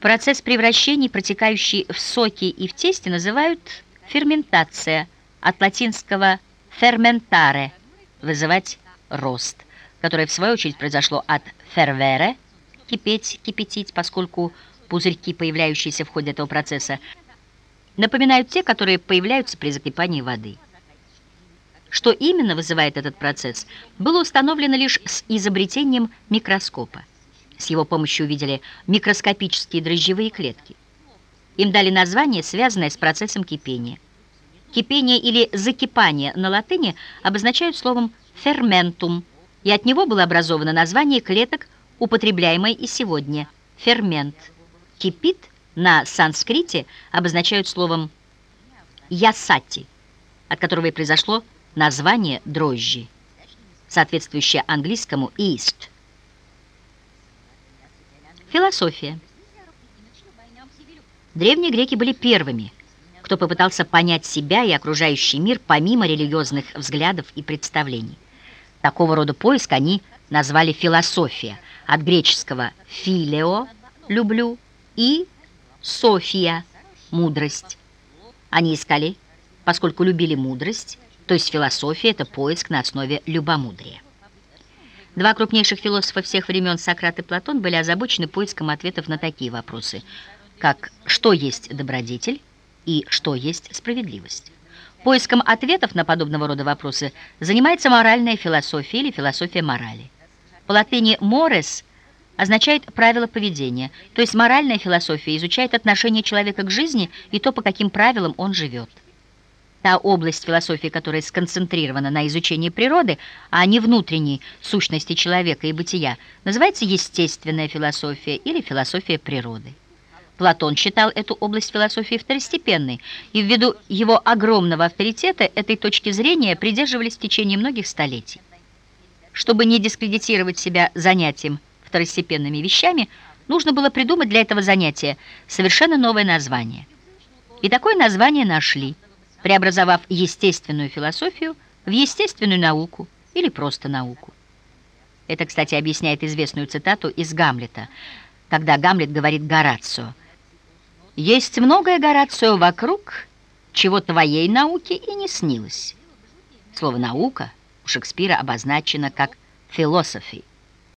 Процесс превращений, протекающий в соки и в тесте, называют ферментация, от латинского «fermentare» – вызывать рост, которое в свою очередь произошло от «fervere» – кипеть, кипятить, поскольку пузырьки, появляющиеся в ходе этого процесса, напоминают те, которые появляются при закипании воды. Что именно вызывает этот процесс, было установлено лишь с изобретением микроскопа. С его помощью увидели микроскопические дрожжевые клетки. Им дали название, связанное с процессом кипения. Кипение или закипание на латыни обозначают словом «ферментум», и от него было образовано название клеток, употребляемое и сегодня – фермент. Кипит на санскрите обозначают словом «ясати», от которого и произошло название дрожжи, соответствующее английскому «east». Философия. Древние греки были первыми, кто попытался понять себя и окружающий мир помимо религиозных взглядов и представлений. Такого рода поиск они назвали философия, от греческого «филео» — «люблю» и «софия» — «мудрость». Они искали, поскольку любили мудрость, то есть философия — это поиск на основе любомудрия. Два крупнейших философа всех времен, Сократ и Платон, были озабочены поиском ответов на такие вопросы, как «что есть добродетель?» и «что есть справедливость?». Поиском ответов на подобного рода вопросы занимается моральная философия или философия морали. По латыни «морес» означает правила поведения, то есть моральная философия изучает отношение человека к жизни и то, по каким правилам он живет. Та область философии, которая сконцентрирована на изучении природы, а не внутренней сущности человека и бытия, называется естественная философия или философия природы. Платон считал эту область философии второстепенной, и ввиду его огромного авторитета этой точки зрения придерживались в течение многих столетий. Чтобы не дискредитировать себя занятием второстепенными вещами, нужно было придумать для этого занятия совершенно новое название. И такое название нашли – преобразовав естественную философию в естественную науку или просто науку. Это, кстати, объясняет известную цитату из Гамлета, когда Гамлет говорит Горацио. «Есть многое, Горацио, вокруг, чего твоей науке и не снилось». Слово «наука» у Шекспира обозначено как «философи».